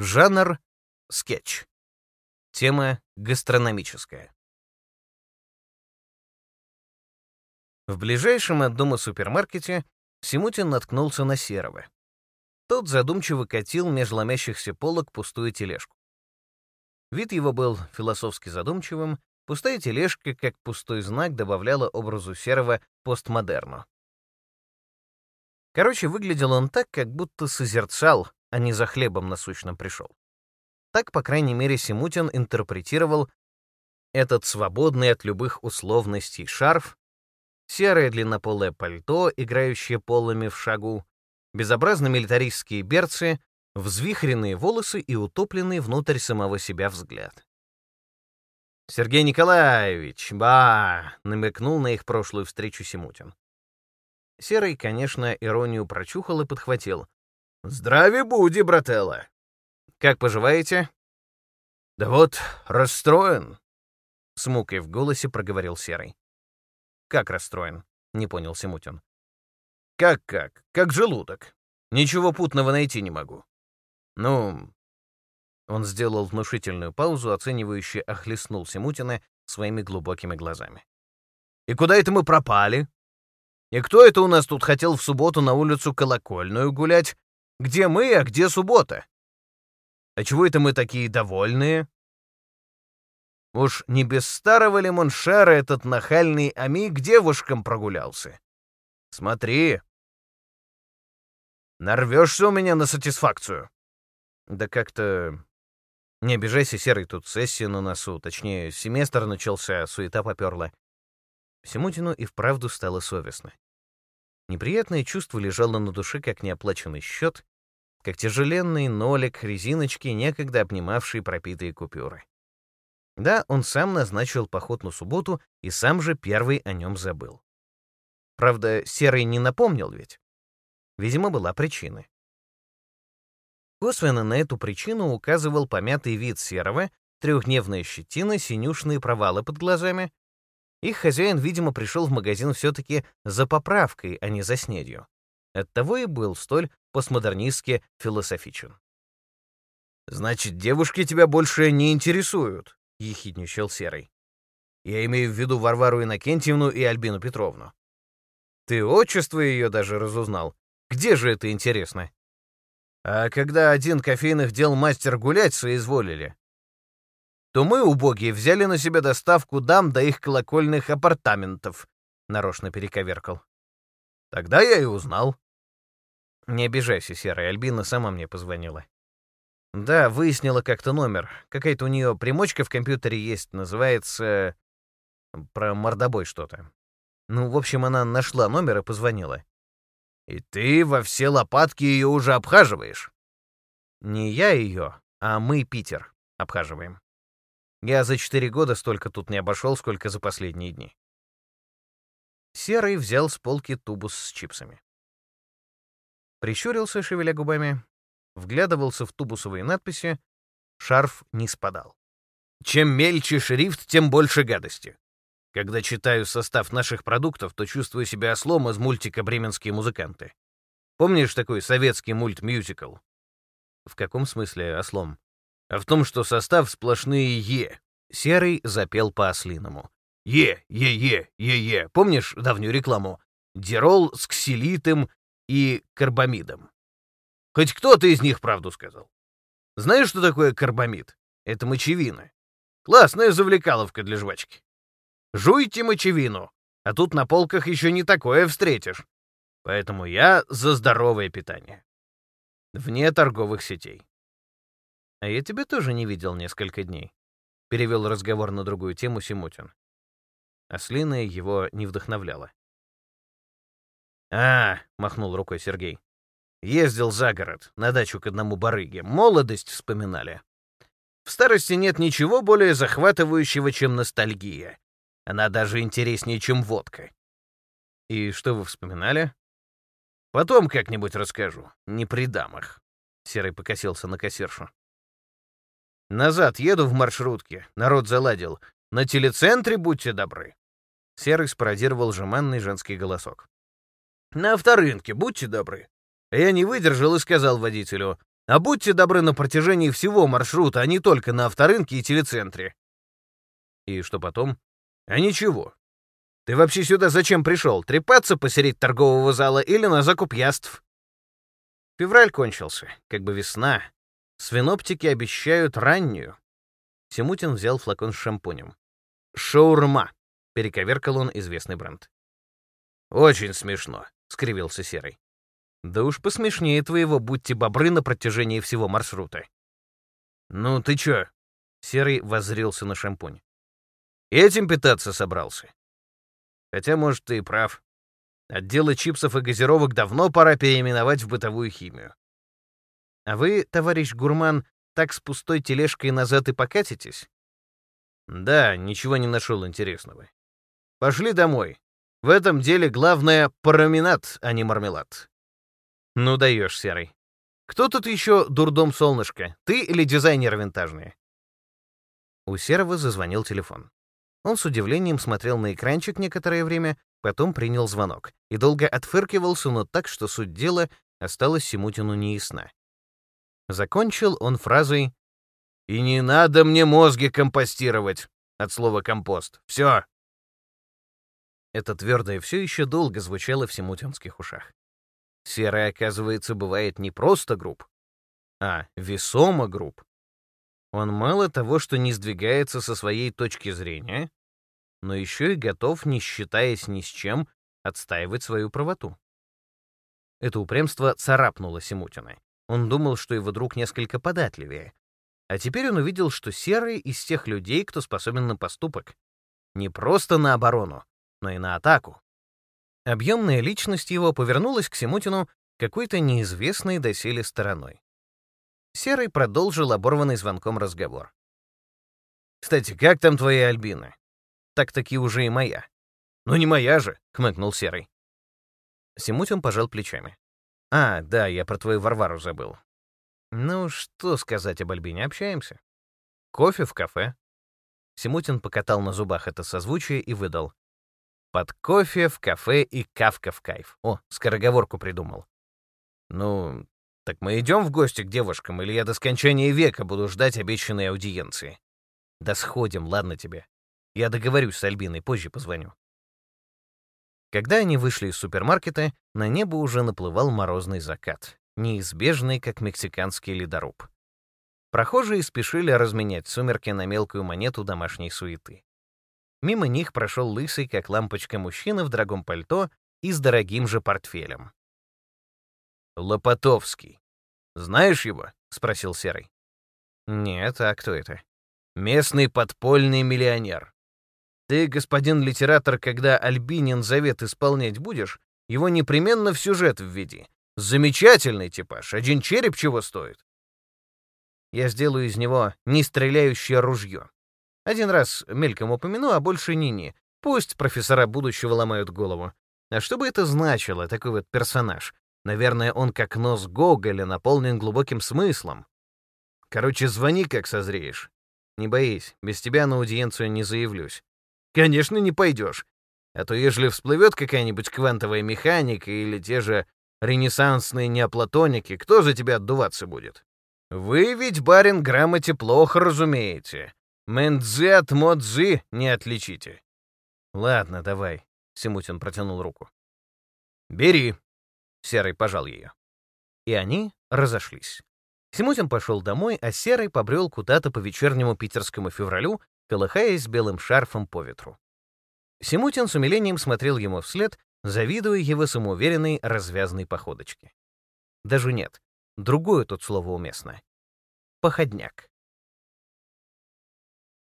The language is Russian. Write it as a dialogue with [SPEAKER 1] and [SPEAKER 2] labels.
[SPEAKER 1] Жанр — скетч. Тема — гастрономическая. В ближайшем от дома супермаркете Симутин наткнулся на Серого. Тот задумчиво катил меж ломящихся полок пустую тележку. Вид его был философски задумчивым, пустая тележка, как пустой знак, добавляла образу Серого постмодерну. Короче, выглядел он так, как будто созерцал а не за хлебом насущным пришел. Так, по крайней мере, Симутин интерпретировал этот свободный от любых условностей шарф, серое длиннополое пальто, играющее полами в шагу, безобразно милитаристские берцы, взвихренные волосы и утопленный внутрь самого себя взгляд. «Сергей Николаевич, ба!» — намекнул на их прошлую встречу Симутин. Серый, конечно, иронию прочухал и подхватил. Здравия буди, брателло. Как поживаете? Да вот, расстроен. С мукой в голосе проговорил Серый. Как расстроен? Не понял Симутин. Как-как? Как желудок. Ничего путного найти не могу. Ну... Он сделал внушительную паузу, оценивающе охлестнул Симутина своими глубокими глазами. «И куда это мы пропали? И кто это у нас тут хотел в субботу на улицу Колокольную гулять, где мы, а где суббота? А чего это мы такие довольные? Уж не без старого ли Моншара этот нахальный Ами к девушкам прогулялся? Смотри. Нарвешься у меня на сатисфакцию. Да как-то... Не обижайся, Серый, тут сессия на носу, точнее, семестр начался, суета поперла. Симутину и вправду стало совестно. Неприятное чувство лежало на душе, как неоплаченный счет, как тяжеленный нолик резиночки, некогда обнимавший пропитые купюры. Да, он сам назначил поход на субботу и сам же первый о нем забыл. Правда, Серый не напомнил ведь. Видимо, была причина. Косвенно на эту причину указывал помятый вид Серого, трехдневная щетина, синюшные провалы под глазами, их хозяин, видимо, пришел в магазин все-таки за поправкой, а не за снедью. Оттого и был столь постмодернистски философичен. «Значит, девушки тебя больше не интересуют», — ехидничал Серый. «Я имею в виду Варвару Иннокентьевну и Альбину Петровну. Ты отчество ее даже разузнал. Где же это интересно?» А когда один кофейных дел мастер гулять соизволили, то мы, убогие, взяли на себя доставку дам до их колокольных апартаментов, — нарочно перековеркал. Тогда я и узнал. Не обижайся, Серая, Альбина сама мне позвонила. Да, выяснила как-то номер. Какая-то у нее примочка в компьютере есть, называется... Про мордобой что-то. Ну, в общем, она нашла номер и позвонила. И ты во все лопатки ее уже обхаживаешь? Не я ее, а мы Питер обхаживаем. Я за четыре года столько тут не обошел, сколько за последние дни. Серый взял с полки тубус с чипсами. Прищурился, шевеля губами, вглядывался в тубусовые надписи, шарф не спадал. Чем мельче шрифт, тем больше гадости. Когда читаю состав наших продуктов, то чувствую себя ослом из мультика «Бременские музыканты». Помнишь такой советский мульт-мюзикл? В каком смысле ослом? а в том, что состав сплошные «е». Серый запел по-ослиному. «Е, е-е, е-е». Помнишь давнюю рекламу? Дирол с ксилитом и карбамидом. Хоть кто-то из них правду сказал. Знаешь, что такое карбамид? Это мочевина. Классная завлекаловка для жвачки. Жуйте мочевину, а тут на полках еще не такое встретишь. Поэтому я за здоровое питание. Вне торговых сетей. «А я тебя тоже не видел несколько дней», — перевел разговор на другую тему Симутин. Ослиная его не вдохновляла. «А, — махнул рукой Сергей, — ездил за город, на дачу к одному барыге. Молодость вспоминали. В старости нет ничего более захватывающего, чем ностальгия. Она даже интереснее, чем водка. И что вы вспоминали? Потом как-нибудь расскажу, не при дамах. Серый покосился на кассиршу. Назад еду в маршрутке. Народ заладил. На телецентре будьте добры. Серый спародировал жеманный женский голосок. На авторынке будьте добры. Я не выдержал и сказал водителю. А будьте добры на протяжении всего маршрута, а не только на авторынке и телецентре. И что потом? А ничего. Ты вообще сюда зачем пришел? Трепаться посередине торгового зала или на закуп яств? Февраль кончился, как бы весна. Свиноптики обещают раннюю. Симутин взял флакон с шампунем. «Шаурма», — перековеркал он известный бренд. «Очень смешно», — скривился Серый. Да уж посмешнее твоего «будьте бобры» на протяжении всего маршрута. Ну ты чё? Серый воззрился на шампунь. Этим питаться собрался. Хотя, может, ты и прав. Отделы чипсов и газировок давно пора переименовать в бытовую химию. А вы, товарищ гурман, так с пустой тележкой назад и покатитесь? Да, ничего не нашел интересного. Пошли домой. В этом деле главное — променад, а не мармелад. Ну даешь, Серый. Кто тут еще дурдом солнышко? Ты или дизайнер винтажный? У Серого зазвонил телефон. Он с удивлением смотрел на экранчик некоторое время, потом принял звонок и долго отфыркивался, но так, что суть дела осталась Симутину неясна. Закончил он фразой «И не надо мне мозги компостировать» от слова «компост». Все. Это твердое все еще долго звучало в симутинских ушах. Серый, оказывается, бывает не просто груб, а весомо груб. Он мало того, что не сдвигается со своей точки зрения, но еще и готов, не считаясь ни с чем, отстаивать свою правоту. Это упрямство царапнуло Симутина. Он думал, что его друг несколько податливее. А теперь он увидел, что Серый из тех людей, кто способен на поступок. Не просто на оборону, но и на атаку. Объемная личность его повернулась к Симутину какой-то неизвестной доселе стороной. Серый продолжил оборванный звонком разговор. «Кстати, как там твоя Альбина?» «Так-таки уже и моя». «Ну не моя же», — хмыкнул Серый. Симутин пожал плечами. «А, да, я про твою Варвару забыл. Ну, что сказать об Альбине, общаемся. Кофе в кафе». Симутин покатал на зубах это созвучие и выдал. Под кофе, в кафе и кавка в кайф. О, скороговорку придумал. Ну, так мы идем в гости к девушкам, или я до скончания века буду ждать обещанной аудиенции? Да сходим, ладно тебе. Я договорюсь с Альбиной, позже позвоню. Когда они вышли из супермаркета, на небо уже наплывал морозный закат, неизбежный, как мексиканский ледоруб. Прохожие спешили разменять сумерки на мелкую монету домашней суеты. Мимо них прошел лысый, как лампочка, мужчина в дорогом пальто и с дорогим же портфелем. «Лопатовский. Знаешь его?» — спросил Серый. «Нет, а кто это?» «Местный подпольный миллионер. Ты, господин литератор, когда Альбинин завет исполнять будешь, его непременно в сюжет введи. Замечательный типаж, один череп чего стоит. Я сделаю из него нестреляющее ружье. Один раз мельком упомяну, а больше ни-ни. Пусть профессора будущего ломают голову. А что бы это значило, такой вот персонаж? Наверное, он как нос Гоголя наполнен глубоким смыслом. Короче, звони, как созреешь. Не боись, без тебя на аудиенцию не заявлюсь. Конечно, не пойдешь. А то, ежели всплывет какая-нибудь квантовая механика или те же ренессансные неоплатоники, кто за тебя отдуваться будет? Вы ведь, барин, грамоте плохо разумеете. Мэнцзы от Модзы не отличите. Ладно, давай. Симутин протянул руку. Бери. Серый пожал ее. И они разошлись. Симутин пошел домой, а Серый побрел куда-то по вечернему питерскому февралю, колыхаясь белым шарфом по ветру. Симутин с умилением смотрел ему вслед, завидуя его самоуверенной развязной походочке. Даже нет, другое тут слово уместно. Походняк.